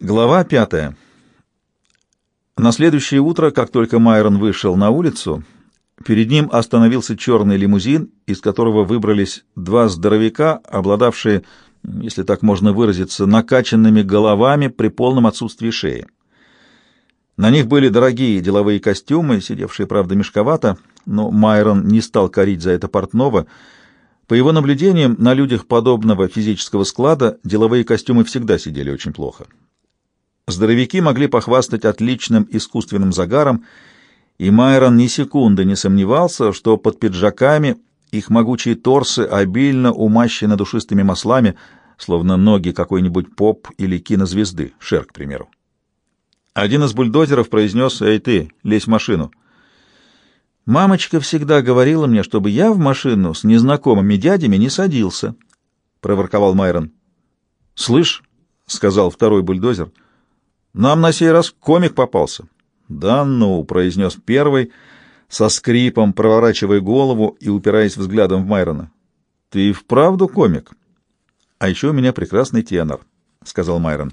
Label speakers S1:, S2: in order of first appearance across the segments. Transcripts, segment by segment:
S1: Глава пятая. На следующее утро, как только Майрон вышел на улицу, перед ним остановился черный лимузин, из которого выбрались два здоровяка, обладавшие, если так можно выразиться, накачанными головами при полном отсутствии шеи. На них были дорогие деловые костюмы, сидевшие, правда, мешковато, но Майрон не стал корить за это портного. По его наблюдениям, на людях подобного физического склада деловые костюмы всегда сидели очень плохо. Здоровяки могли похвастать отличным искусственным загаром, и Майрон ни секунды не сомневался, что под пиджаками их могучие торсы обильно умащены душистыми маслами, словно ноги какой-нибудь поп или кинозвезды, Шер, к примеру. Один из бульдозеров произнес «Эй ты, лезь в машину». «Мамочка всегда говорила мне, чтобы я в машину с незнакомыми дядями не садился», — проворковал Майрон. «Слышь», — сказал второй бульдозер, — «нам на сей раз комик попался». «Да ну», — произнес первый, со скрипом проворачивая голову и упираясь взглядом в Майрона. «Ты вправду комик?» «А еще у меня прекрасный тенор», — сказал Майрон.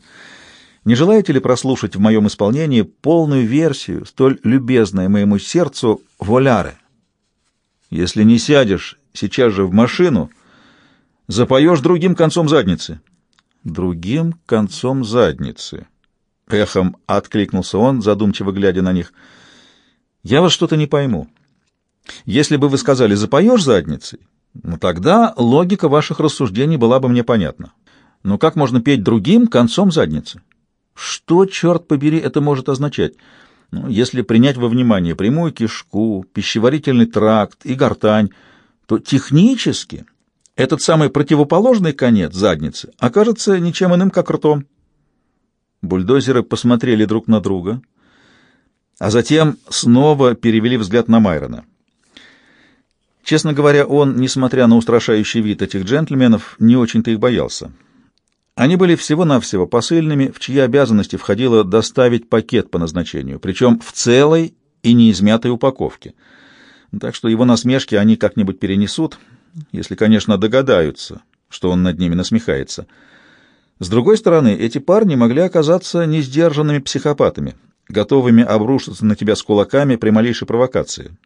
S1: Не желаете ли прослушать в моем исполнении полную версию, столь любезной моему сердцу, воляре? Если не сядешь сейчас же в машину, запоешь другим концом задницы. Другим концом задницы. Эхом откликнулся он, задумчиво глядя на них. Я вас что-то не пойму. Если бы вы сказали «запоешь задницей», ну тогда логика ваших рассуждений была бы мне понятна. Но как можно петь другим концом задницы? Что, черт побери, это может означать? Ну, если принять во внимание прямую кишку, пищеварительный тракт и гортань, то технически этот самый противоположный конец задницы окажется ничем иным, как ртом. Бульдозеры посмотрели друг на друга, а затем снова перевели взгляд на Майрона. Честно говоря, он, несмотря на устрашающий вид этих джентльменов, не очень-то их боялся. Они были всего-навсего посыльными, в чьи обязанности входило доставить пакет по назначению, причем в целой и неизмятой упаковке. Так что его насмешки они как-нибудь перенесут, если, конечно, догадаются, что он над ними насмехается. С другой стороны, эти парни могли оказаться несдержанными психопатами, готовыми обрушиться на тебя с кулаками при малейшей провокации.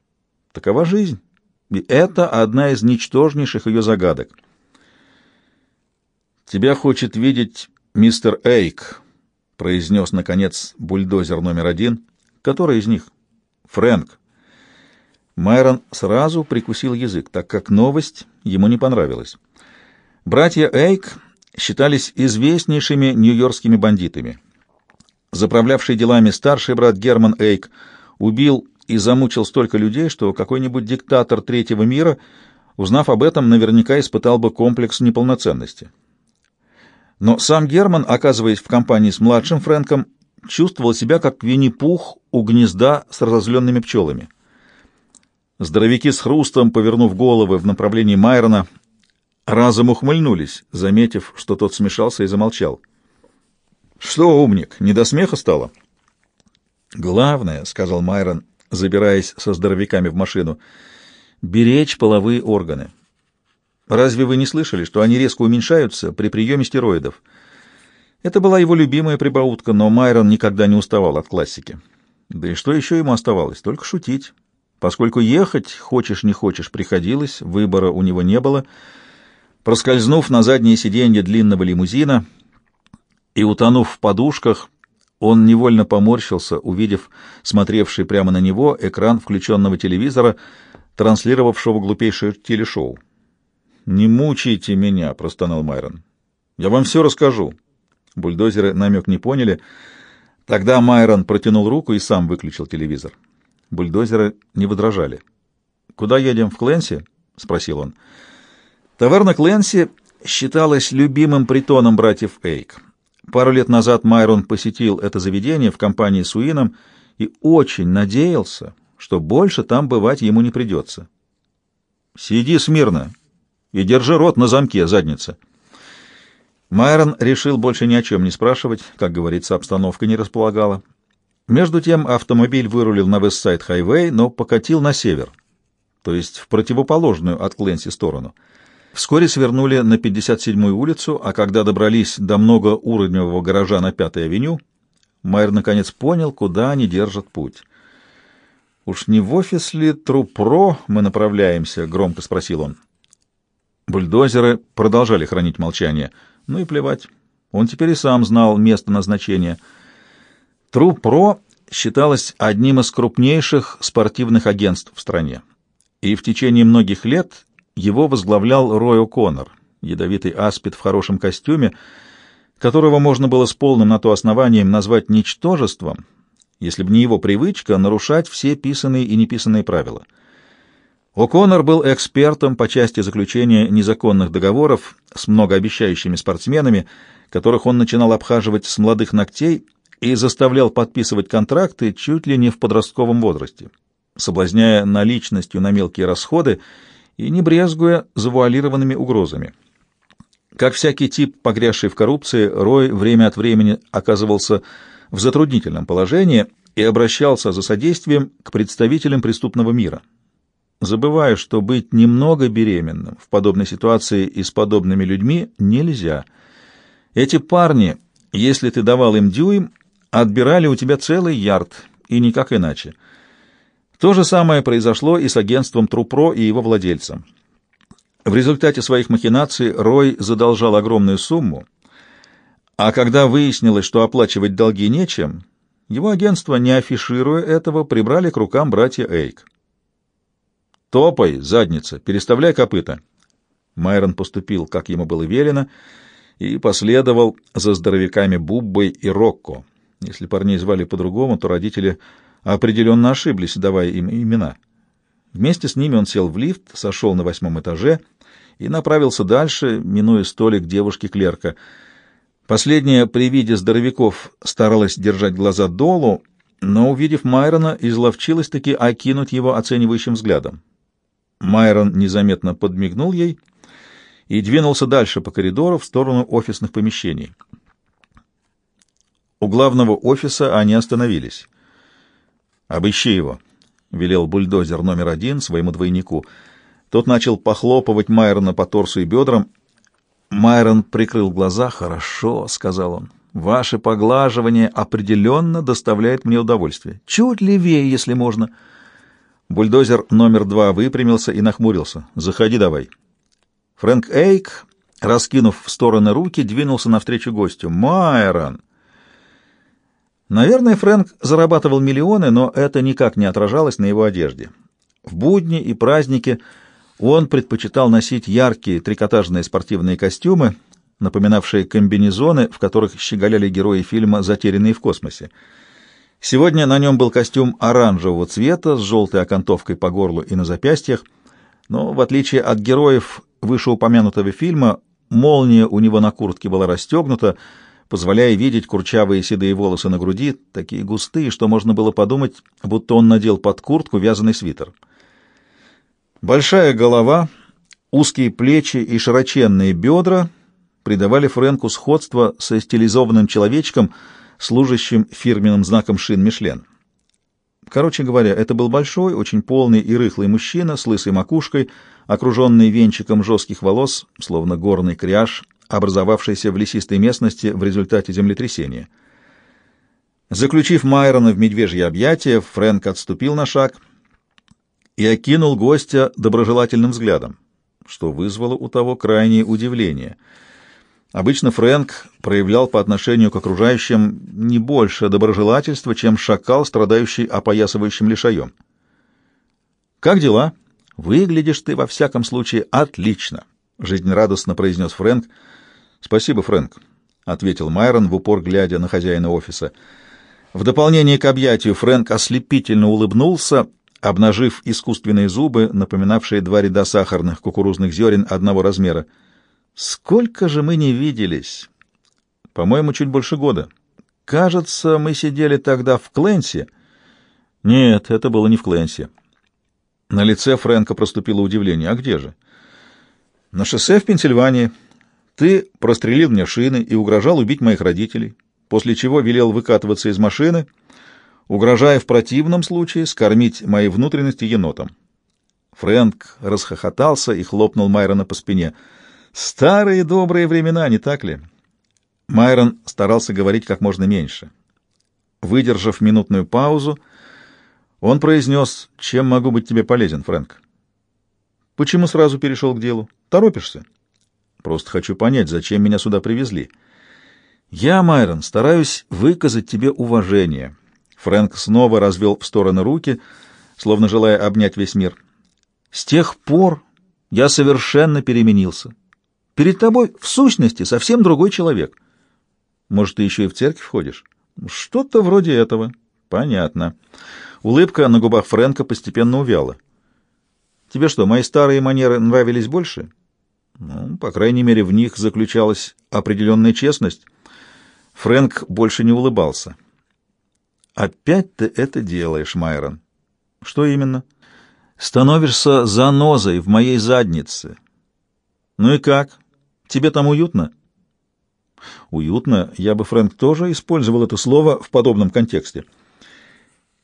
S1: Такова жизнь, и это одна из ничтожнейших ее загадок — «Тебя хочет видеть мистер Эйк», — произнес, наконец, бульдозер номер один. «Который из них?» «Фрэнк». Майрон сразу прикусил язык, так как новость ему не понравилась. Братья Эйк считались известнейшими нью-йоркскими бандитами. Заправлявший делами старший брат Герман Эйк убил и замучил столько людей, что какой-нибудь диктатор третьего мира, узнав об этом, наверняка испытал бы комплекс неполноценности. Но сам Герман, оказываясь в компании с младшим Фрэнком, чувствовал себя как Винни-Пух у гнезда с разозленными пчелами. Здоровяки с хрустом, повернув головы в направлении Майрона, разом ухмыльнулись, заметив, что тот смешался и замолчал. «Что, умник, не до смеха стало?» «Главное», — сказал Майрон, забираясь со здоровяками в машину, — «беречь половые органы». Разве вы не слышали, что они резко уменьшаются при приеме стероидов? Это была его любимая прибаутка, но Майрон никогда не уставал от классики. Да и что еще ему оставалось? Только шутить. Поскольку ехать, хочешь не хочешь, приходилось, выбора у него не было. Проскользнув на заднее сиденье длинного лимузина и утонув в подушках, он невольно поморщился, увидев смотревший прямо на него экран включенного телевизора, транслировавшего глупейшее телешоу. «Не мучайте меня», — простонал Майрон. «Я вам все расскажу». Бульдозеры намек не поняли. Тогда Майрон протянул руку и сам выключил телевизор. Бульдозеры не возражали. «Куда едем, в Кленси?» — спросил он. Таверна Кленси считалась любимым притоном братьев Эйк. Пару лет назад Майрон посетил это заведение в компании с Уином и очень надеялся, что больше там бывать ему не придется. «Сиди смирно», и держи рот на замке, задница. Майрон решил больше ни о чем не спрашивать, как говорится, обстановка не располагала. Между тем автомобиль вырулил на Вестсайд-хайвей, но покатил на север, то есть в противоположную от Кленси сторону. Вскоре свернули на 57-ю улицу, а когда добрались до многоуровневого гаража на Пятой авеню, Майер наконец понял, куда они держат путь. «Уж не в офис ли Трупро мы направляемся?» — громко спросил он. Бульдозеры продолжали хранить молчание. Ну и плевать. Он теперь и сам знал место назначения. Трупро считалось одним из крупнейших спортивных агентств в стране. И в течение многих лет его возглавлял Рой О'Коннор, ядовитый аспид в хорошем костюме, которого можно было с полным на то основанием назвать ничтожеством, если бы не его привычка нарушать все писанные и неписанные правила. О'Коннор был экспертом по части заключения незаконных договоров с многообещающими спортсменами, которых он начинал обхаживать с молодых ногтей и заставлял подписывать контракты чуть ли не в подростковом возрасте, соблазняя наличностью на мелкие расходы и не брезгуя завуалированными угрозами. Как всякий тип, погрязший в коррупции, Рой время от времени оказывался в затруднительном положении и обращался за содействием к представителям преступного мира, забывая, что быть немного беременным в подобной ситуации и с подобными людьми нельзя. Эти парни, если ты давал им дюйм, отбирали у тебя целый ярд, и никак иначе. То же самое произошло и с агентством Трупро и его владельцем. В результате своих махинаций Рой задолжал огромную сумму, а когда выяснилось, что оплачивать долги нечем, его агентство, не афишируя этого, прибрали к рукам братья Эйк. «Топай, задница, переставляй копыта!» Майрон поступил, как ему было велено, и последовал за здоровяками Буббой и Рокко. Если парней звали по-другому, то родители определенно ошиблись, давая им имена. Вместе с ними он сел в лифт, сошел на восьмом этаже и направился дальше, минуя столик девушки-клерка. Последняя при виде здоровяков старалась держать глаза долу, но, увидев Майрона, изловчилась-таки окинуть его оценивающим взглядом. Майрон незаметно подмигнул ей и двинулся дальше по коридору в сторону офисных помещений. У главного офиса они остановились. «Обыщи его», — велел бульдозер номер один своему двойнику. Тот начал похлопывать Майрона по торсу и бедрам. Майрон прикрыл глаза. «Хорошо», — сказал он. «Ваше поглаживание определенно доставляет мне удовольствие. Чуть левее, если можно». Бульдозер номер два выпрямился и нахмурился. «Заходи давай». Фрэнк Эйк, раскинув в стороны руки, двинулся навстречу гостю. «Майрон!» Наверное, Фрэнк зарабатывал миллионы, но это никак не отражалось на его одежде. В будни и праздники он предпочитал носить яркие трикотажные спортивные костюмы, напоминавшие комбинезоны, в которых щеголяли герои фильма «Затерянные в космосе». Сегодня на нем был костюм оранжевого цвета с желтой окантовкой по горлу и на запястьях, но, в отличие от героев вышеупомянутого фильма, молния у него на куртке была расстегнута, позволяя видеть курчавые седые волосы на груди, такие густые, что можно было подумать, будто он надел под куртку вязаный свитер. Большая голова, узкие плечи и широченные бедра придавали Фрэнку сходство со стилизованным человечком, служащим фирменным знаком шин Мишлен. Короче говоря, это был большой, очень полный и рыхлый мужчина с лысой макушкой, окруженный венчиком жестких волос, словно горный кряж, образовавшийся в лесистой местности в результате землетрясения. Заключив Майрона в медвежье объятие, Фрэнк отступил на шаг и окинул гостя доброжелательным взглядом, что вызвало у того крайнее удивление. Обычно Фрэнк проявлял по отношению к окружающим не больше доброжелательства, чем шакал, страдающий опоясывающим лишаем. «Как дела? Выглядишь ты, во всяком случае, отлично!» — жизнерадостно произнес Фрэнк — «Спасибо, Фрэнк», — ответил Майрон, в упор глядя на хозяина офиса. В дополнение к объятию Фрэнк ослепительно улыбнулся, обнажив искусственные зубы, напоминавшие два ряда сахарных кукурузных зерен одного размера. «Сколько же мы не виделись!» «По-моему, чуть больше года. Кажется, мы сидели тогда в Кленсе». «Нет, это было не в Кленсе». На лице Фрэнка проступило удивление. «А где же?» «На шоссе в Пенсильвании». Ты прострелил мне шины и угрожал убить моих родителей, после чего велел выкатываться из машины, угрожая в противном случае скормить мои внутренности енотом. Фрэнк расхохотался и хлопнул Майрона по спине. «Старые добрые времена, не так ли?» Майрон старался говорить как можно меньше. Выдержав минутную паузу, он произнес, «Чем могу быть тебе полезен, Фрэнк?» «Почему сразу перешел к делу? Торопишься?» «Просто хочу понять, зачем меня сюда привезли». «Я, Майрон, стараюсь выказать тебе уважение». Фрэнк снова развел в стороны руки, словно желая обнять весь мир. «С тех пор я совершенно переменился. Перед тобой, в сущности, совсем другой человек. Может, ты еще и в церковь ходишь?» «Что-то вроде этого». «Понятно». Улыбка на губах Фрэнка постепенно увяла. «Тебе что, мои старые манеры нравились больше?» «Ну, по крайней мере, в них заключалась определенная честность». Фрэнк больше не улыбался. «Опять ты это делаешь, Майрон». «Что именно?» «Становишься занозой в моей заднице». «Ну и как? Тебе там уютно?» «Уютно. Я бы, Фрэнк, тоже использовал это слово в подобном контексте».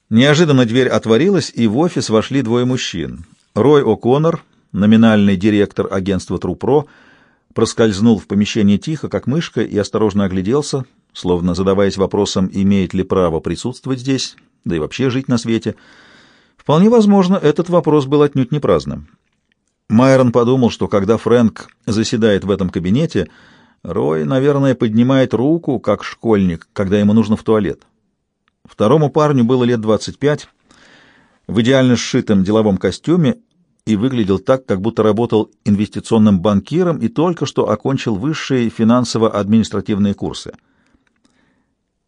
S1: Неожиданно дверь отворилась, и в офис вошли двое мужчин. Рой О'Коннор, номинальный директор агентства Трупро, проскользнул в помещение тихо, как мышка, и осторожно огляделся, словно задаваясь вопросом, имеет ли право присутствовать здесь, да и вообще жить на свете. Вполне возможно, этот вопрос был отнюдь не праздным. Майрон подумал, что когда Фрэнк заседает в этом кабинете, Рой, наверное, поднимает руку, как школьник, когда ему нужно в туалет. Второму парню было лет 25, в идеально сшитом деловом костюме и выглядел так, как будто работал инвестиционным банкиром и только что окончил высшие финансово-административные курсы.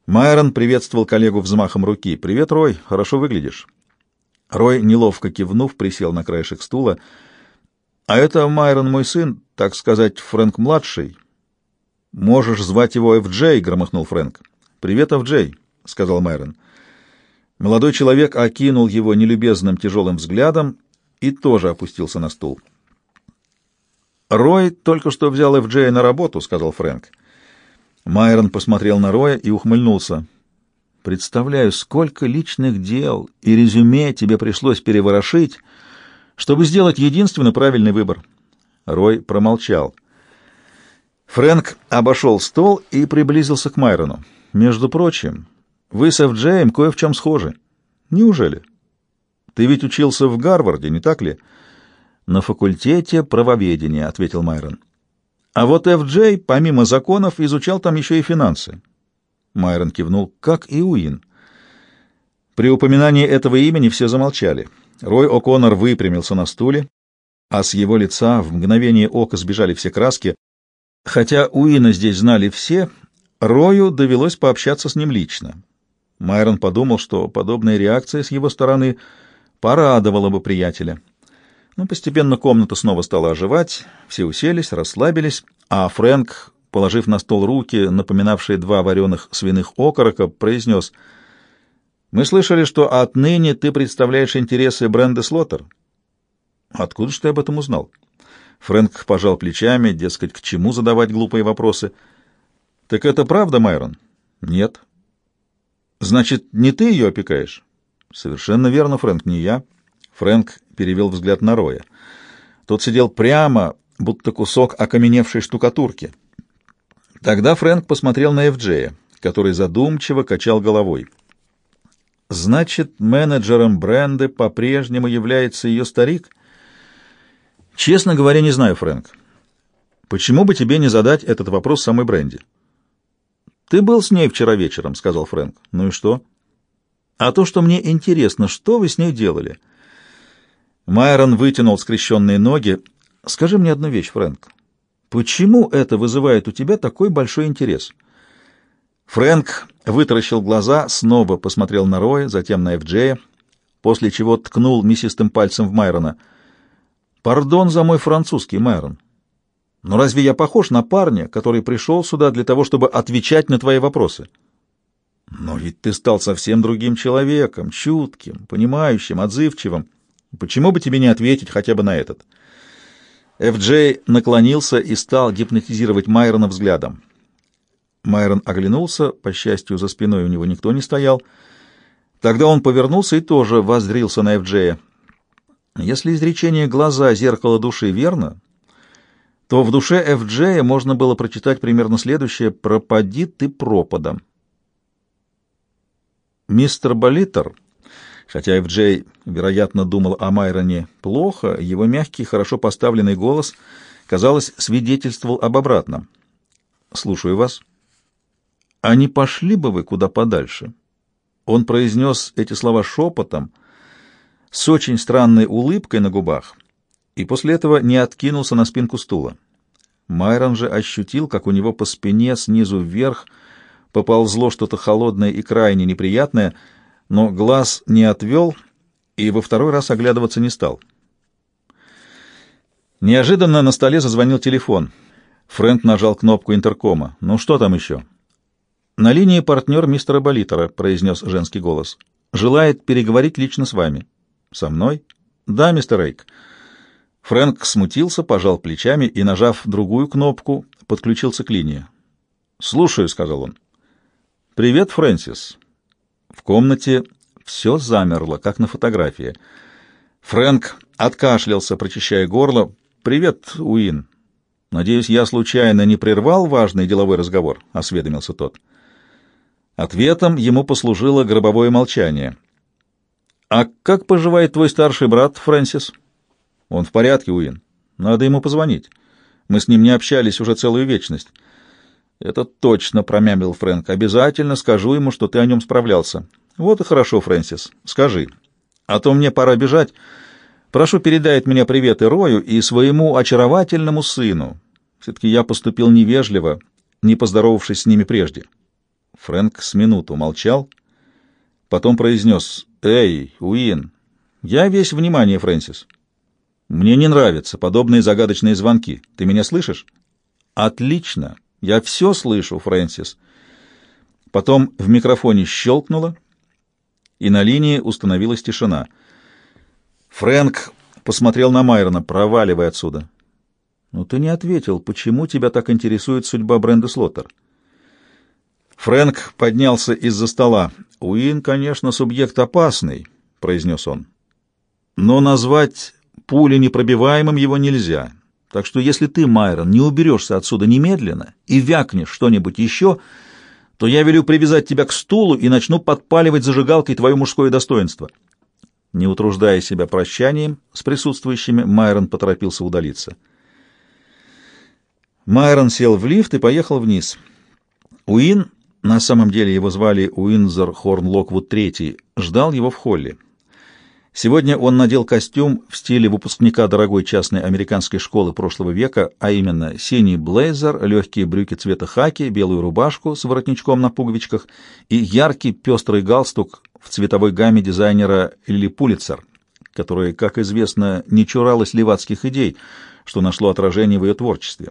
S1: Майрон приветствовал коллегу взмахом руки. «Привет, Рой, хорошо выглядишь». Рой, неловко кивнув, присел на краешек стула. «А это Майрон мой сын, так сказать, Фрэнк-младший». «Можешь звать его Эф-Джей», — громыхнул Фрэнк. «Привет, Эф-Джей», — сказал Майрон. Молодой человек окинул его нелюбезным тяжелым взглядом и тоже опустился на стул. «Рой только что взял Эф-Джея на работу», — сказал Фрэнк. Майрон посмотрел на Роя и ухмыльнулся. «Представляю, сколько личных дел и резюме тебе пришлось переворошить, чтобы сделать единственно правильный выбор». Рой промолчал. Фрэнк обошел стол и приблизился к Майрону. «Между прочим, вы с Эф-Джеем кое в чем схожи. Неужели? Ты ведь учился в Гарварде, не так ли?» «На факультете правоведения», — ответил Майрон. А вот Ф.Джей, помимо законов, изучал там еще и финансы. Майрон кивнул, как и Уин. При упоминании этого имени все замолчали. Рой О'Коннор выпрямился на стуле, а с его лица в мгновение ока сбежали все краски. Хотя Уина здесь знали все, Рою довелось пообщаться с ним лично. Майрон подумал, что подобная реакция с его стороны порадовала бы приятеля. Но постепенно комната снова стала оживать, все уселись, расслабились, а Фрэнк, положив на стол руки, напоминавшие два вареных свиных окорока, произнес «Мы слышали, что отныне ты представляешь интересы бренда Слоттер». «Откуда же ты об этом узнал?» Фрэнк пожал плечами, дескать, к чему задавать глупые вопросы. «Так это правда, Майрон?» «Нет». «Значит, не ты ее опекаешь?» «Совершенно верно, Фрэнк, не я». Фрэнк перевел взгляд на Роя. Тот сидел прямо, будто кусок окаменевшей штукатурки. Тогда Фрэнк посмотрел на Эфджея, который задумчиво качал головой. «Значит, менеджером бренда по-прежнему является ее старик?» «Честно говоря, не знаю, Фрэнк. Почему бы тебе не задать этот вопрос самой Бренди?» «Ты был с ней вчера вечером», — сказал Фрэнк. «Ну и что?» «А то, что мне интересно, что вы с ней делали?» Майрон вытянул скрещенные ноги. «Скажи мне одну вещь, Фрэнк. Почему это вызывает у тебя такой большой интерес?» Фрэнк вытаращил глаза, снова посмотрел на Роя, затем на Эфджея, после чего ткнул мясистым пальцем в Майрона. «Пардон за мой французский, Майрон. Но разве я похож на парня, который пришел сюда для того, чтобы отвечать на твои вопросы?» «Но ведь ты стал совсем другим человеком, чутким, понимающим, отзывчивым». Почему бы тебе не ответить хотя бы на этот? Эф-Джей наклонился и стал гипнотизировать Майрона взглядом. Майрон оглянулся, по счастью, за спиной у него никто не стоял. Тогда он повернулся и тоже воззрился на Эф-Джея. Если изречение «глаза — зеркало души» верно, то в душе Ф.Джея можно было прочитать примерно следующее «пропади ты пропадом». Мистер Болитер, хотя Ф.Джей, вероятно, думал о Майроне плохо, его мягкий, хорошо поставленный голос, казалось, свидетельствовал об обратном. «Слушаю вас». «А не пошли бы вы куда подальше?» Он произнес эти слова шепотом, с очень странной улыбкой на губах, и после этого не откинулся на спинку стула. Майрон же ощутил, как у него по спине снизу вверх поползло что-то холодное и крайне неприятное, но глаз не отвел и во второй раз оглядываться не стал. Неожиданно на столе зазвонил телефон. Фрэнк нажал кнопку интеркома. «Ну что там еще?» «На линии партнер мистера Болитера», — произнес женский голос. «Желает переговорить лично с вами». «Со мной?» «Да, мистер Рейк». Фрэнк смутился, пожал плечами и, нажав другую кнопку, подключился к линии. «Слушаю», — сказал он. «Привет, Фрэнсис». В комнате все замерло, как на фотографии. Фрэнк откашлялся, прочищая горло. «Привет, Уин. Надеюсь, я случайно не прервал важный деловой разговор?» — осведомился тот. Ответом ему послужило гробовое молчание. «А как поживает твой старший брат, Фрэнсис?» «Он в порядке, Уин. Надо ему позвонить. Мы с ним не общались уже целую вечность». «Это точно», — промямлил Фрэнк. «Обязательно скажу ему, что ты о нем справлялся». «Вот и хорошо, Фрэнсис. Скажи. А то мне пора бежать. Прошу передать мне приветы Рою и своему очаровательному сыну. Все-таки я поступил невежливо, не поздоровавшись с ними прежде». Фрэнк с минуту молчал, потом произнес «Эй, Уин, я весь внимание, Фрэнсис. Мне не нравятся подобные загадочные звонки. Ты меня слышишь?» «Отлично. Я все слышу, Фрэнсис». Потом в микрофоне щелкнуло, и на линии установилась тишина. Фрэнк посмотрел на Майрона, проваливая отсюда. «Ну ты не ответил, почему тебя так интересует судьба Бренда Слоттер?» Фрэнк поднялся из-за стола. «Уин, конечно, субъект опасный», — произнес он. «Но назвать пули непробиваемым его нельзя. Так что если ты, Майрон, не уберешься отсюда немедленно и вякнешь что-нибудь еще, то я велю привязать тебя к стулу и начну подпаливать зажигалкой твое мужское достоинство». Не утруждая себя прощанием с присутствующими, Майрон поторопился удалиться. Майрон сел в лифт и поехал вниз. Уин на самом деле его звали Уинзер Хорн Локвуд III, ждал его в холле. Сегодня он надел костюм в стиле выпускника дорогой частной американской школы прошлого века, а именно синий блейзер, легкие брюки цвета хаки, белую рубашку с воротничком на пуговичках и яркий пестрый галстук в цветовой гамме дизайнера Лили Пулитцер, которая, как известно, не чуралась левацких идей, что нашло отражение в ее творчестве.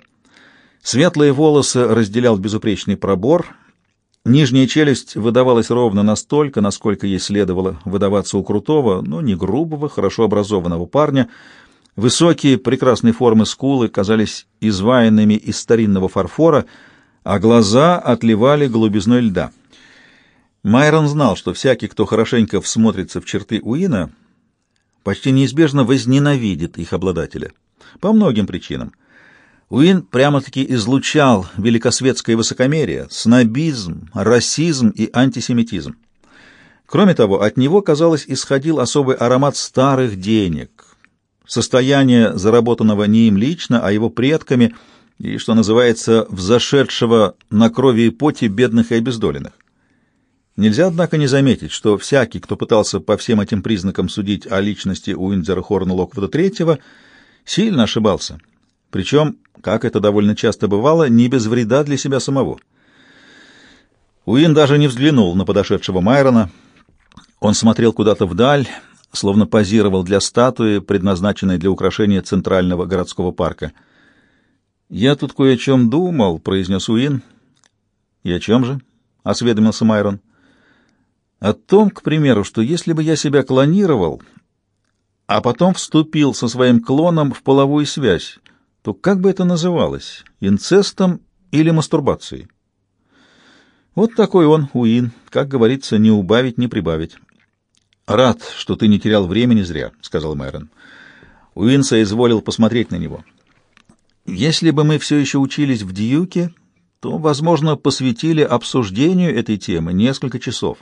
S1: Светлые волосы разделял безупречный пробор — Нижняя челюсть выдавалась ровно настолько, насколько ей следовало выдаваться у крутого, но не грубого, хорошо образованного парня. Высокие, прекрасной формы скулы казались изваянными из старинного фарфора, а глаза отливали голубизной льда. Майрон знал, что всякий, кто хорошенько всмотрится в черты Уина, почти неизбежно возненавидит их обладателя. По многим причинам. Уин прямо-таки излучал великосветское высокомерие, снобизм, расизм и антисемитизм. Кроме того, от него, казалось, исходил особый аромат старых денег, состояние, заработанного не им лично, а его предками, и, что называется, взошедшего на крови и поте бедных и обездоленных. Нельзя, однако, не заметить, что всякий, кто пытался по всем этим признакам судить о личности Уиндзера Хорна Локвуда III, сильно ошибался. Причем как это довольно часто бывало, не без вреда для себя самого. Уин даже не взглянул на подошедшего Майрона. Он смотрел куда-то вдаль, словно позировал для статуи, предназначенной для украшения центрального городского парка. «Я тут кое о чем думал», — произнес Уин. «И о чем же?» — осведомился Майрон. «О том, к примеру, что если бы я себя клонировал, а потом вступил со своим клоном в половую связь, то как бы это называлось? Инцестом или мастурбацией? Вот такой он, Уин, как говорится, не убавить, не прибавить. «Рад, что ты не терял времени зря», — сказал Мэрон. Уинса изволил посмотреть на него. «Если бы мы все еще учились в Дьюке, то, возможно, посвятили обсуждению этой темы несколько часов.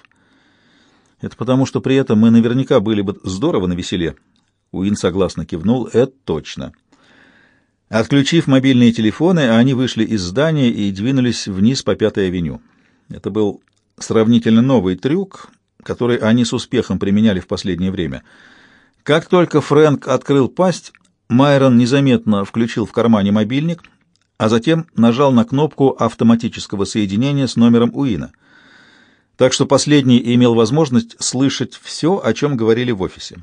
S1: Это потому, что при этом мы наверняка были бы здорово навеселе». Уин согласно кивнул. «Это точно». Отключив мобильные телефоны, они вышли из здания и двинулись вниз по Пятой авеню. Это был сравнительно новый трюк, который они с успехом применяли в последнее время. Как только Фрэнк открыл пасть, Майрон незаметно включил в кармане мобильник, а затем нажал на кнопку автоматического соединения с номером Уина. Так что последний имел возможность слышать все, о чем говорили в офисе.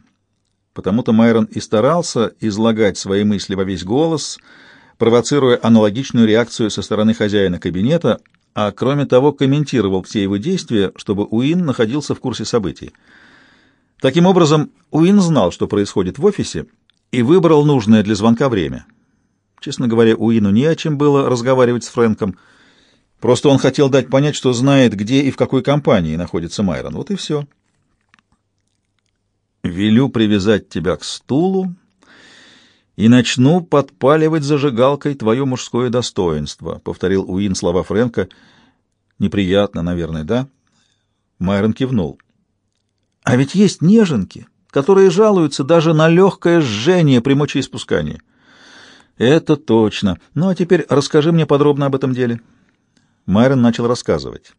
S1: Потому-то Майрон и старался излагать свои мысли во весь голос, провоцируя аналогичную реакцию со стороны хозяина кабинета, а кроме того комментировал все его действия, чтобы Уин находился в курсе событий. Таким образом, Уин знал, что происходит в офисе, и выбрал нужное для звонка время. Честно говоря, Уину не о чем было разговаривать с Фрэнком. Просто он хотел дать понять, что знает, где и в какой компании находится Майрон. Вот и все. Велю привязать тебя к стулу и начну подпаливать зажигалкой твое мужское достоинство, — повторил Уин слова Фрэнка. Неприятно, наверное, да? Майрон кивнул. А ведь есть неженки, которые жалуются даже на легкое жжение при мочеиспускании. Это точно. Ну а теперь расскажи мне подробно об этом деле. Майрон начал рассказывать.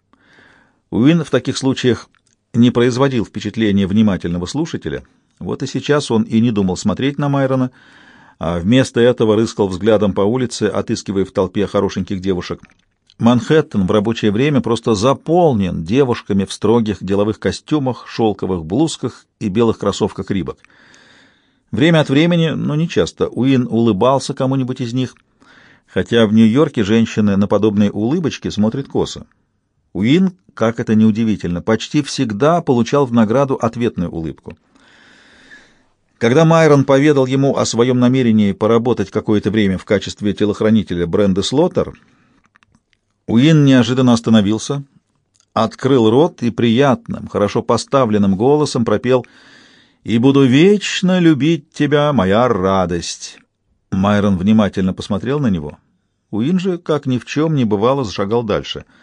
S1: Уин в таких случаях не производил впечатления внимательного слушателя. Вот и сейчас он и не думал смотреть на Майрона, а вместо этого рыскал взглядом по улице, отыскивая в толпе хорошеньких девушек. Манхэттен в рабочее время просто заполнен девушками в строгих деловых костюмах, шелковых блузках и белых кроссовках Рибок. Время от времени, но не часто, Уин улыбался кому-нибудь из них, хотя в Нью-Йорке женщины на подобные улыбочки смотрят косо. Уин, как это неудивительно, почти всегда получал в награду ответную улыбку. Когда Майрон поведал ему о своем намерении поработать какое-то время в качестве телохранителя бренда Слоттер, Уин неожиданно остановился, открыл рот и приятным, хорошо поставленным голосом пропел «И буду вечно любить тебя, моя радость». Майрон внимательно посмотрел на него. Уин же, как ни в чем не бывало, зашагал дальше —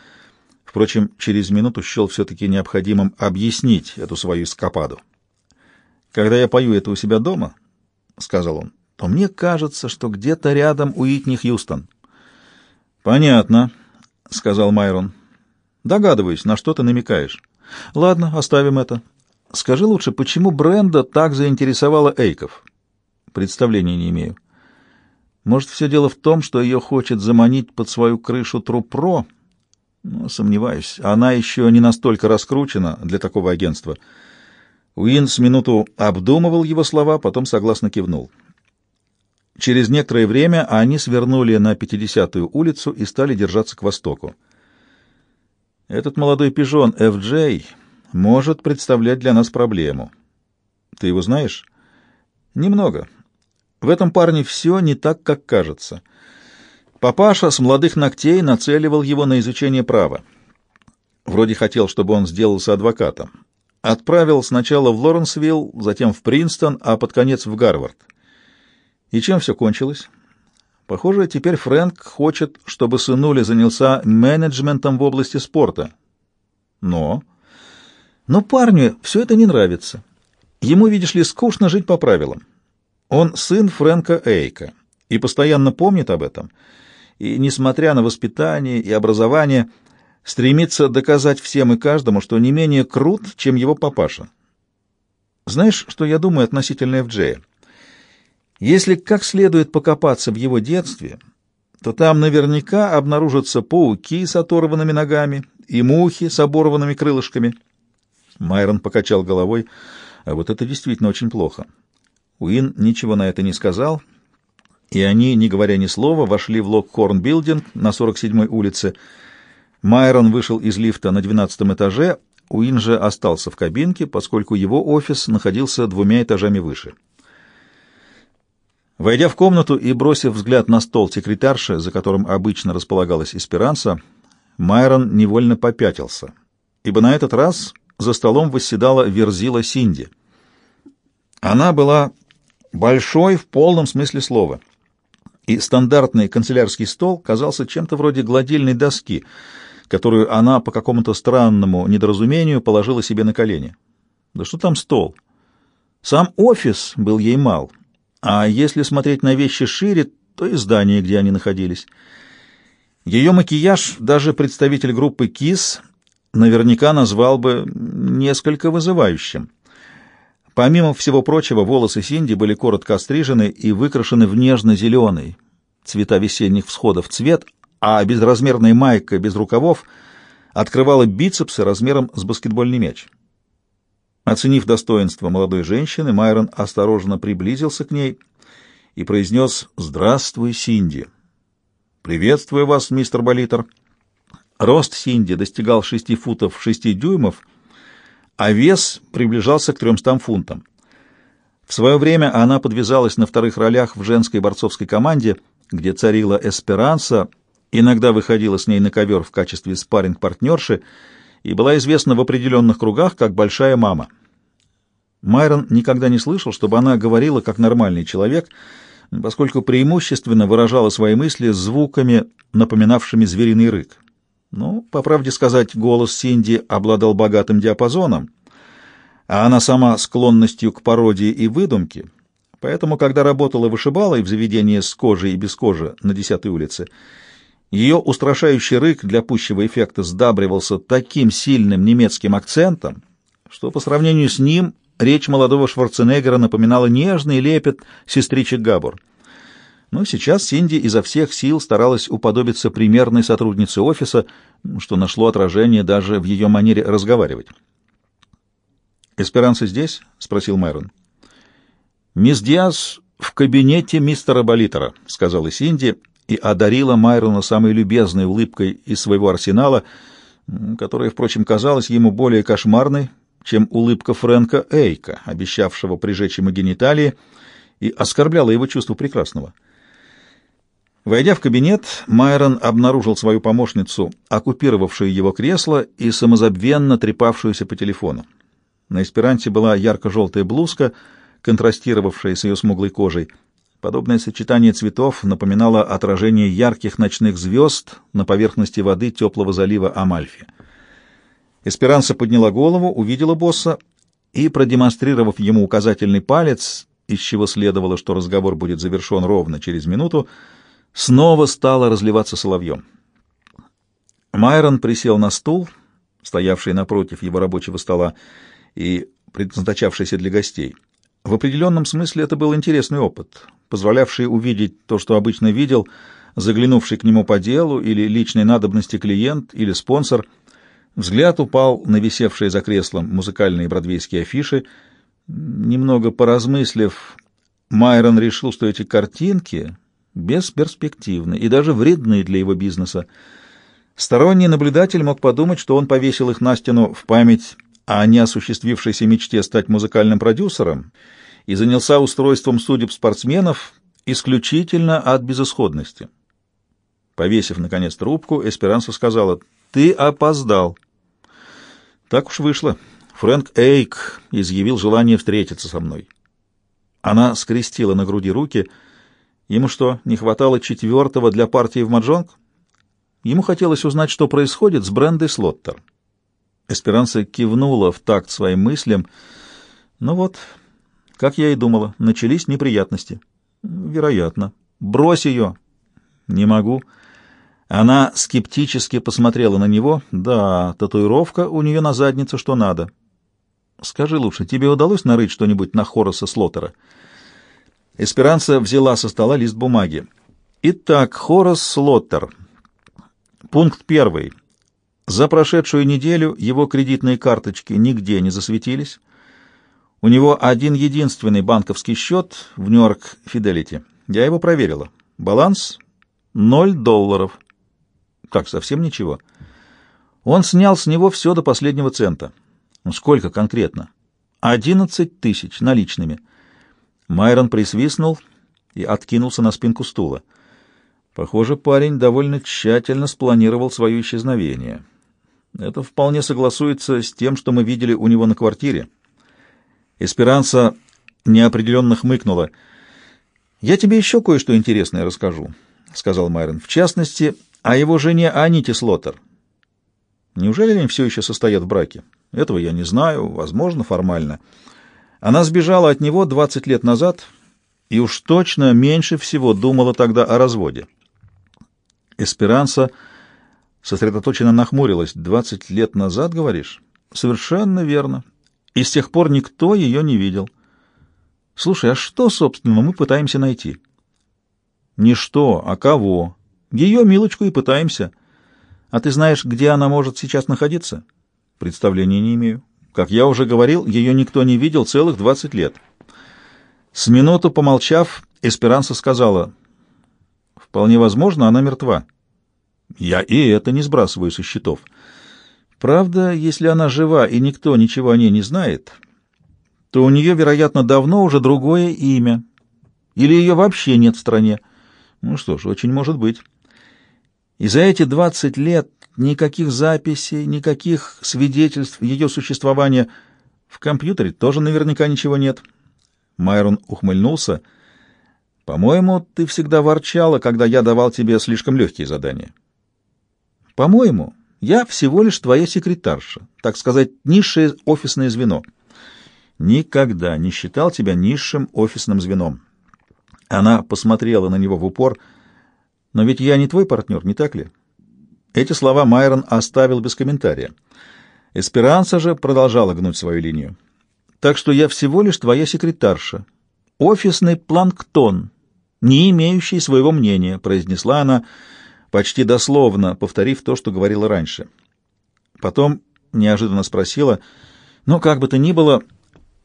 S1: Впрочем, через минуту счел все-таки необходимым объяснить эту свою эскападу. «Когда я пою это у себя дома, — сказал он, — то мне кажется, что где-то рядом Уитни Хьюстон». «Понятно», — сказал Майрон. «Догадываюсь, на что ты намекаешь. Ладно, оставим это. Скажи лучше, почему Бренда так заинтересовала Эйков?» «Представления не имею. Может, все дело в том, что ее хочет заманить под свою крышу Трупро?» Ну, сомневаюсь. Она еще не настолько раскручена для такого агентства. Уин с минуту обдумывал его слова, потом согласно кивнул. Через некоторое время они свернули на 50-ю улицу и стали держаться к востоку. Этот молодой пижон Ф.Джей может представлять для нас проблему. Ты его знаешь? Немного. В этом парне все не так, как кажется — Папаша с молодых ногтей нацеливал его на изучение права. Вроде хотел, чтобы он сделался адвокатом. Отправил сначала в Лоренсвилл, затем в Принстон, а под конец в Гарвард. И чем все кончилось? Похоже, теперь Фрэнк хочет, чтобы сынуля занялся менеджментом в области спорта. Но... Но парню все это не нравится. Ему, видишь ли, скучно жить по правилам. Он сын Фрэнка Эйка и постоянно помнит об этом — и, несмотря на воспитание и образование, стремится доказать всем и каждому, что не менее крут, чем его папаша. Знаешь, что я думаю относительно Эвджея? Если как следует покопаться в его детстве, то там наверняка обнаружатся пауки с оторванными ногами и мухи с оборванными крылышками. Майрон покачал головой. А вот это действительно очень плохо. Уин ничего на это не сказал — и они, не говоря ни слова, вошли в Локхорн-билдинг на 47-й улице. Майрон вышел из лифта на 12 этаже, Уин же остался в кабинке, поскольку его офис находился двумя этажами выше. Войдя в комнату и бросив взгляд на стол секретарши, за которым обычно располагалась эсперанса, Майрон невольно попятился, ибо на этот раз за столом восседала Верзила Синди. Она была большой в полном смысле слова, и стандартный канцелярский стол казался чем-то вроде гладильной доски, которую она по какому-то странному недоразумению положила себе на колени. Да что там стол? Сам офис был ей мал, а если смотреть на вещи шире, то и здание, где они находились. Ее макияж даже представитель группы КИС наверняка назвал бы несколько вызывающим. Помимо всего прочего, волосы Синди были коротко острижены и выкрашены в нежно-зеленый, цвета весенних всходов цвет, а безразмерная майка без рукавов открывала бицепсы размером с баскетбольный мяч. Оценив достоинство молодой женщины, Майрон осторожно приблизился к ней и произнес «Здравствуй, Синди». «Приветствую вас, мистер Болитер». Рост Синди достигал 6 футов 6 дюймов, а вес приближался к 300 фунтам. В свое время она подвязалась на вторых ролях в женской борцовской команде, где царила эсперанса, иногда выходила с ней на ковер в качестве спарринг-партнерши и была известна в определенных кругах как «большая мама». Майрон никогда не слышал, чтобы она говорила как нормальный человек, поскольку преимущественно выражала свои мысли звуками, напоминавшими звериный рык. Ну, по правде сказать, голос Синди обладал богатым диапазоном, а она сама склонностью к пародии и выдумке. Поэтому, когда работала вышибалой в заведении с кожей и без кожи на 10-й улице, ее устрашающий рык для пущего эффекта сдабривался таким сильным немецким акцентом, что по сравнению с ним речь молодого Шварценеггера напоминала нежный лепет сестричек Габор. Но сейчас Синди изо всех сил старалась уподобиться примерной сотруднице офиса, что нашло отражение даже в ее манере разговаривать. «Эсперанца здесь?» — спросил Майрон. «Мисс Диас в кабинете мистера Болитера», — сказала Синди и одарила Майрона самой любезной улыбкой из своего арсенала, которая, впрочем, казалась ему более кошмарной, чем улыбка Фрэнка Эйка, обещавшего прижечь ему гениталии, и оскорбляла его чувство прекрасного. Войдя в кабинет, Майрон обнаружил свою помощницу, оккупировавшую его кресло и самозабвенно трепавшуюся по телефону. На эсперанте была ярко-желтая блузка, контрастировавшая с ее смуглой кожей. Подобное сочетание цветов напоминало отражение ярких ночных звезд на поверхности воды теплого залива Амальфи. Эсперанса подняла голову, увидела босса и, продемонстрировав ему указательный палец, из чего следовало, что разговор будет завершен ровно через минуту, снова стала разливаться соловьем. Майрон присел на стул, стоявший напротив его рабочего стола и предназначавшийся для гостей. В определенном смысле это был интересный опыт, позволявший увидеть то, что обычно видел, заглянувший к нему по делу или личной надобности клиент или спонсор. Взгляд упал на висевшие за креслом музыкальные бродвейские афиши. Немного поразмыслив, Майрон решил, что эти картинки бесперспективны и даже вредны для его бизнеса. Сторонний наблюдатель мог подумать, что он повесил их на стену в память о неосуществившейся мечте стать музыкальным продюсером и занялся устройством судеб спортсменов исключительно от безысходности. Повесив, наконец, трубку, Эсперанса сказала, «Ты опоздал». Так уж вышло. Фрэнк Эйк изъявил желание встретиться со мной. Она скрестила на груди руки — Ему что, не хватало четвертого для партии в маджонг? Ему хотелось узнать, что происходит с Брендой Слоттер. Эсперанса кивнула в такт своим мыслям. Ну вот, как я и думала, начались неприятности. Вероятно. Брось ее. Не могу. Она скептически посмотрела на него. Да, татуировка у нее на заднице что надо. Скажи лучше, тебе удалось нарыть что-нибудь на Хораса Слоттера? — Эсперанца взяла со стола лист бумаги. Итак, Хорас Слоттер. Пункт первый. За прошедшую неделю его кредитные карточки нигде не засветились. У него один единственный банковский счет в Нью-Йорк Фиделити. Я его проверила. Баланс — ноль долларов. Как, совсем ничего? Он снял с него все до последнего цента. Ну, сколько конкретно? Одиннадцать тысяч наличными. Майрон присвистнул и откинулся на спинку стула. Похоже, парень довольно тщательно спланировал свое исчезновение. Это вполне согласуется с тем, что мы видели у него на квартире. Эсперанца неопределенно хмыкнула. «Я тебе еще кое-что интересное расскажу», — сказал Майрон. «В частности, о его жене Аните Слоттер. Неужели они все еще состоят в браке? Этого я не знаю, возможно, формально. Она сбежала от него 20 лет назад и уж точно меньше всего думала тогда о разводе. Эсперанса сосредоточенно нахмурилась. «Двадцать лет назад, говоришь?» «Совершенно верно. И с тех пор никто ее не видел. Слушай, а что, собственно, мы пытаемся найти?» «Не что, а кого. Ее, Милочку, и пытаемся. А ты знаешь, где она может сейчас находиться?» «Представления не имею. Как я уже говорил, ее никто не видел целых двадцать лет». С минуту помолчав, Эсперанса сказала, «Вполне возможно, она мертва». Я и это не сбрасываю со счетов. Правда, если она жива и никто ничего о ней не знает, то у нее, вероятно, давно уже другое имя. Или ее вообще нет в стране. Ну что ж, очень может быть. И за эти двадцать лет никаких записей, никаких свидетельств ее существования в компьютере тоже наверняка ничего нет. Майрон ухмыльнулся. «По-моему, ты всегда ворчала, когда я давал тебе слишком легкие задания». По-моему, я всего лишь твоя секретарша, так сказать, низшее офисное звено. Никогда не считал тебя низшим офисным звеном. Она посмотрела на него в упор. Но ведь я не твой партнер, не так ли? Эти слова Майрон оставил без комментария. Эсперанса же продолжала гнуть свою линию. Так что я всего лишь твоя секретарша. Офисный планктон, не имеющий своего мнения, произнесла она, — почти дословно повторив то, что говорила раньше. Потом неожиданно спросила, «Ну, как бы то ни было,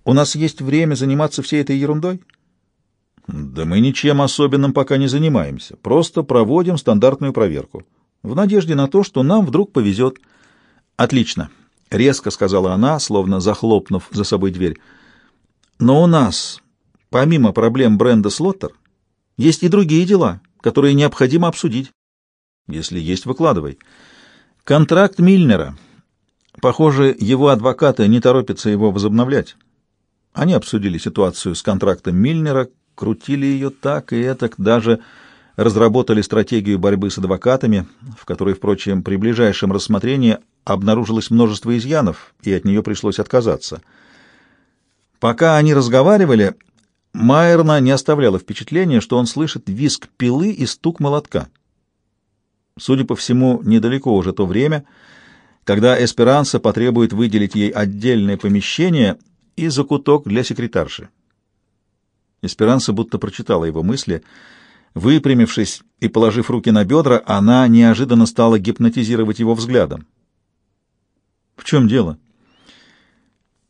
S1: у нас есть время заниматься всей этой ерундой?» «Да мы ничем особенным пока не занимаемся, просто проводим стандартную проверку, в надежде на то, что нам вдруг повезет». «Отлично», — резко сказала она, словно захлопнув за собой дверь. «Но у нас, помимо проблем бренда Слоттер, есть и другие дела, которые необходимо обсудить». Если есть, выкладывай. Контракт Мильнера. Похоже, его адвокаты не торопятся его возобновлять. Они обсудили ситуацию с контрактом Мильнера, крутили ее так и этак, даже разработали стратегию борьбы с адвокатами, в которой, впрочем, при ближайшем рассмотрении обнаружилось множество изъянов, и от нее пришлось отказаться. Пока они разговаривали, Майерна не оставляла впечатления, что он слышит визг пилы и стук молотка. Судя по всему, недалеко уже то время, когда Эсперанса потребует выделить ей отдельное помещение и закуток для секретарши. Эсперанса будто прочитала его мысли. Выпрямившись и положив руки на бедра, она неожиданно стала гипнотизировать его взглядом. «В чем дело?»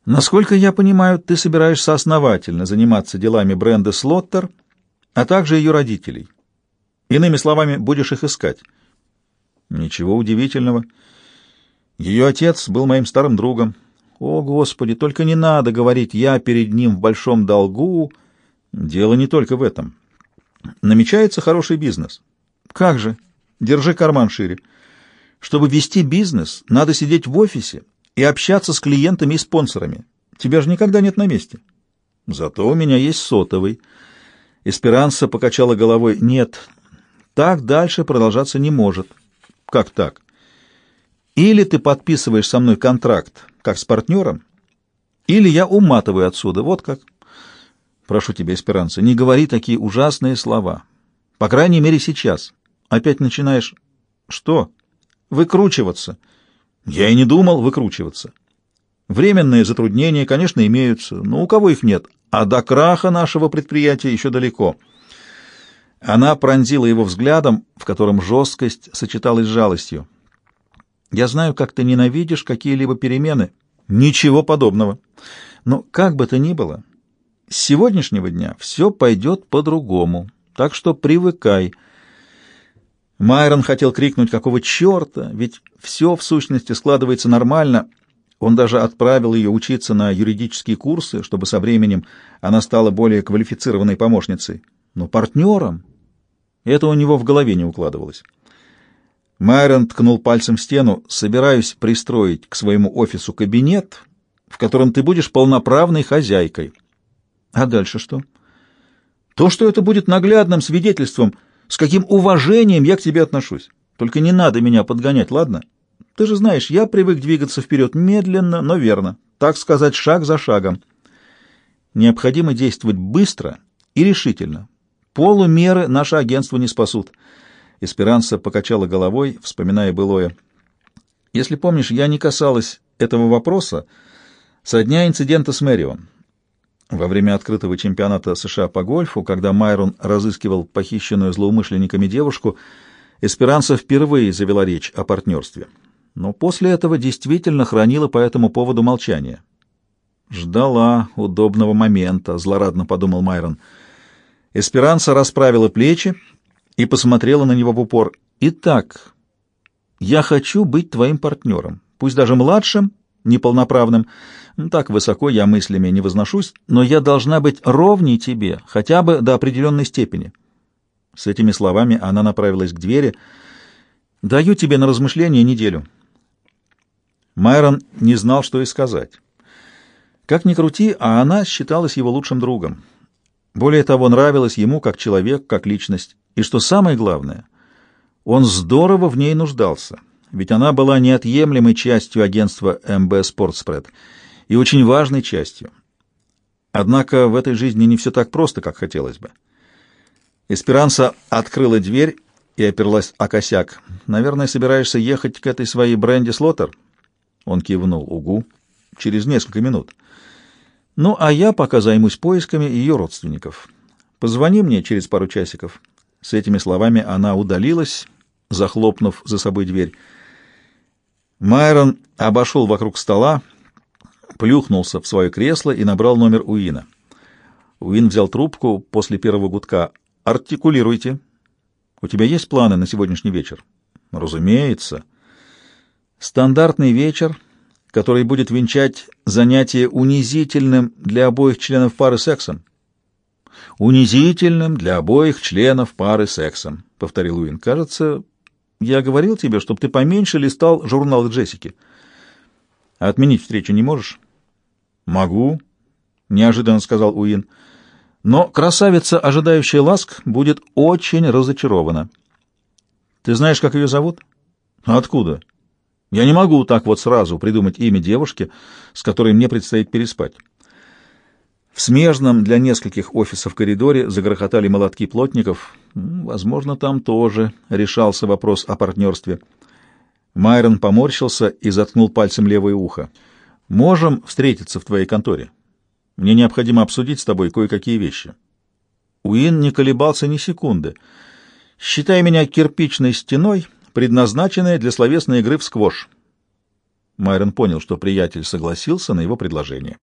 S1: «Насколько я понимаю, ты собираешься основательно заниматься делами бренда Слоттер, а также ее родителей. Иными словами, будешь их искать». Ничего удивительного. Ее отец был моим старым другом. О, Господи, только не надо говорить, я перед ним в большом долгу. Дело не только в этом. Намечается хороший бизнес. Как же? Держи карман шире. Чтобы вести бизнес, надо сидеть в офисе и общаться с клиентами и спонсорами. Тебя же никогда нет на месте. Зато у меня есть сотовый. Эсперанса покачала головой. Нет, так дальше продолжаться не может. Как так? Или ты подписываешь со мной контракт, как с партнером, или я уматываю отсюда. Вот как. Прошу тебя, Эсперанца, не говори такие ужасные слова. По крайней мере, сейчас. Опять начинаешь... Что? Выкручиваться. Я и не думал выкручиваться. Временные затруднения, конечно, имеются, но у кого их нет? А до краха нашего предприятия еще далеко. Она пронзила его взглядом, в котором жесткость сочеталась с жалостью. «Я знаю, как ты ненавидишь какие-либо перемены. Ничего подобного. Но как бы то ни было, с сегодняшнего дня все пойдет по-другому, так что привыкай». Майрон хотел крикнуть, какого черта, ведь все в сущности складывается нормально. Он даже отправил ее учиться на юридические курсы, чтобы со временем она стала более квалифицированной помощницей. Но партнером это у него в голове не укладывалось. Майрон ткнул пальцем в стену. «Собираюсь пристроить к своему офису кабинет, в котором ты будешь полноправной хозяйкой». «А дальше что?» «То, что это будет наглядным свидетельством, с каким уважением я к тебе отношусь. Только не надо меня подгонять, ладно? Ты же знаешь, я привык двигаться вперед медленно, но верно, так сказать, шаг за шагом. Необходимо действовать быстро и решительно. Полумеры наше агентство не спасут». Эсперанса покачала головой, вспоминая былое. «Если помнишь, я не касалась этого вопроса со дня инцидента с Мэрион. Во время открытого чемпионата США по гольфу, когда Майрон разыскивал похищенную злоумышленниками девушку, Эсперанса впервые завела речь о партнерстве. Но после этого действительно хранила по этому поводу молчание. «Ждала удобного момента», — злорадно подумал Майрон. Эсперанса расправила плечи и посмотрела на него в упор. «Итак, я хочу быть твоим партнером, пусть даже младшим, неполноправным. Так высоко я мыслями не возношусь, но я должна быть ровней тебе, хотя бы до определенной степени». С этими словами она направилась к двери. «Даю тебе на размышление неделю». Майрон не знал, что и сказать. Как ни крути, а она считалась его лучшим другом. Более того, нравилась ему как человек, как личность. И что самое главное, он здорово в ней нуждался, ведь она была неотъемлемой частью агентства МБ «Спортспред» и очень важной частью. Однако в этой жизни не все так просто, как хотелось бы. Эсперанса открыла дверь и оперлась о косяк. «Наверное, собираешься ехать к этой своей Бренди Слоттер?» Он кивнул. «Угу. Через несколько минут. Ну, а я пока займусь поисками ее родственников. Позвони мне через пару часиков». С этими словами она удалилась, захлопнув за собой дверь. Майрон обошел вокруг стола, плюхнулся в свое кресло и набрал номер Уина. Уин взял трубку после первого гудка. «Артикулируйте. У тебя есть планы на сегодняшний вечер?» «Разумеется. Стандартный вечер, который будет венчать занятие унизительным для обоих членов пары сексом унизительным для обоих членов пары сексом, — повторил Уин. — Кажется, я говорил тебе, чтобы ты поменьше листал журнал Джессики. — Отменить встречу не можешь? — Могу, — неожиданно сказал Уин. — Но красавица, ожидающая ласк, будет очень разочарована. — Ты знаешь, как ее зовут? — Откуда? — Я не могу так вот сразу придумать имя девушки, с которой мне предстоит переспать. В смежном для нескольких офисов коридоре загрохотали молотки плотников. Возможно, там тоже решался вопрос о партнерстве. Майрон поморщился и заткнул пальцем левое ухо. «Можем встретиться в твоей конторе. Мне необходимо обсудить с тобой кое-какие вещи». Уин не колебался ни секунды. «Считай меня кирпичной стеной, предназначенной для словесной игры в сквош». Майрон понял, что приятель согласился на его предложение.